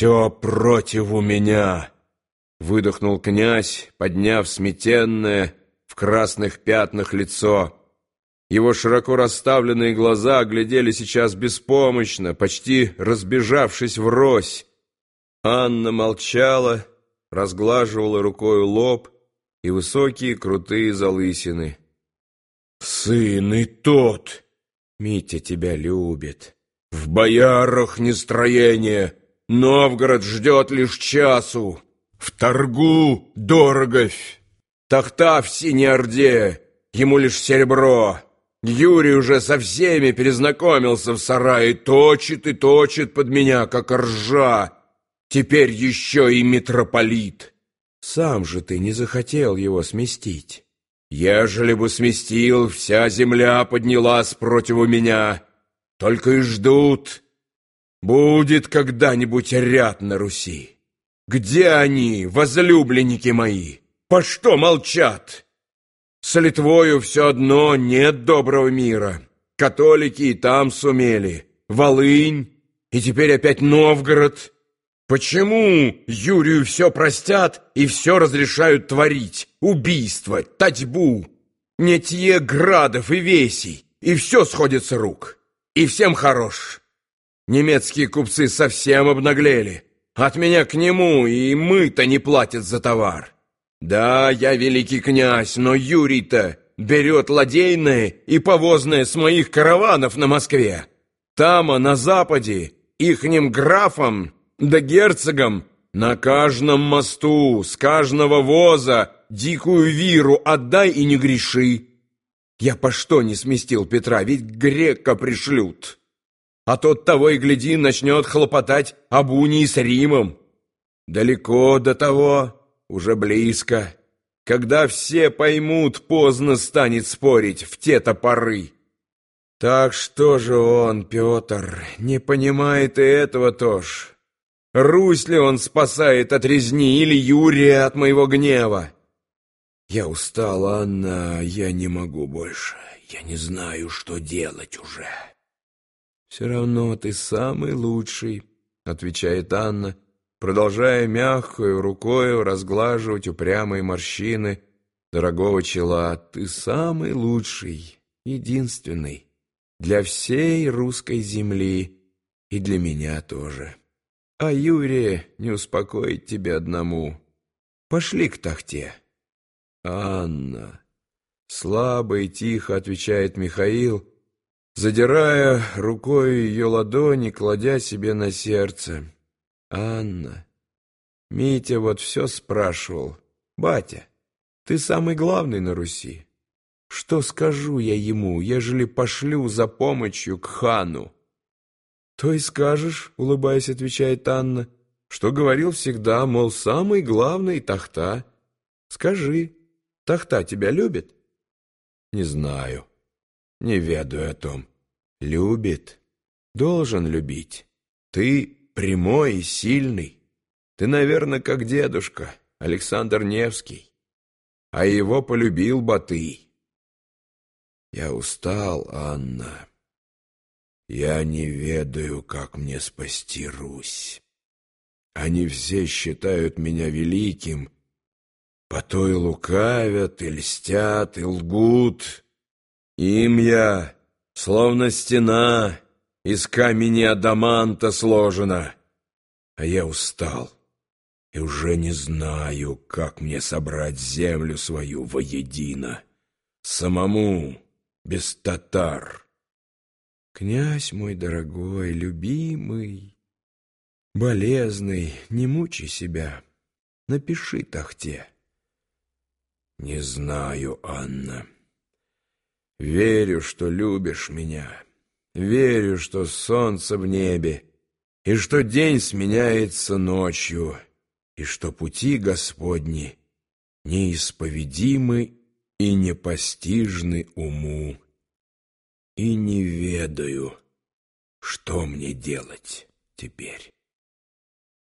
«Все против у меня!» — выдохнул князь, подняв сметенное в красных пятнах лицо. Его широко расставленные глаза глядели сейчас беспомощно, почти разбежавшись врозь. Анна молчала, разглаживала рукой лоб и высокие крутые залысины. «Сын и тот! Митя тебя любит. В боярах нестроение!» Новгород ждет лишь часу. В торгу дороговь. Тахта в Синей Орде, ему лишь серебро. Юрий уже со всеми перезнакомился в сарае, точит и точит под меня, как ржа. Теперь еще и митрополит. Сам же ты не захотел его сместить. Ежели бы сместил, вся земля поднялась против меня. Только и ждут, Будет когда-нибудь ряд на Руси. Где они, возлюбленники мои? По что молчат? С Литвою все одно нет доброго мира. Католики и там сумели. Волынь, и теперь опять Новгород. Почему Юрию все простят и все разрешают творить? Убийство, татьбу, нетье градов и весей, и все сходит с рук. И всем хорош. Немецкие купцы совсем обнаглели. От меня к нему, и мы-то не платят за товар. Да, я великий князь, но Юрий-то берет ладейное и повозное с моих караванов на Москве. Там, а на западе, ихним графом да герцогом на каждом мосту, с каждого воза дикую виру отдай и не греши. Я по что не сместил Петра, ведь грека пришлют» а тот того и гляди начнет хлопотать об унии с Римом. Далеко до того, уже близко. Когда все поймут, поздно станет спорить в те-то поры. Так что же он, Петр, не понимает и этого тоже? Русь ли он спасает от резни или Юрия от моего гнева? Я устал, Анна, я не могу больше. Я не знаю, что делать уже. «Все равно ты самый лучший», — отвечает Анна, продолжая мягкую рукою разглаживать упрямые морщины дорогого чела. «Ты самый лучший, единственный, для всей русской земли и для меня тоже. А Юрия не успокоить тебя одному. Пошли к тахте». «Анна», — слабо и тихо отвечает Михаил, — задирая рукой ее ладони, кладя себе на сердце. «Анна, Митя вот все спрашивал. Батя, ты самый главный на Руси. Что скажу я ему, ежели пошлю за помощью к хану?» «То и скажешь», — улыбаясь, отвечает Анна, «что говорил всегда, мол, самый главный Тахта. Скажи, Тахта тебя любит?» «Не знаю, не ведаю о том. Любит. Должен любить. Ты прямой и сильный. Ты, наверное, как дедушка, Александр Невский. А его полюбил Батый. Я устал, Анна. Я не ведаю, как мне спасти Русь. Они все считают меня великим, по то и лукавят, и льстят, и лгут. Им я словно стена из камени адаманта сложена. А я устал и уже не знаю, как мне собрать землю свою воедино, самому, без татар. Князь мой дорогой, любимый, болезный, не мучай себя, напиши тахте. Не знаю, Анна. Верю, что любишь меня. Верю, что солнце в небе, и что день сменяется ночью, и что пути Господни неисповедимы и непостижны уму. И не ведаю, что мне делать теперь.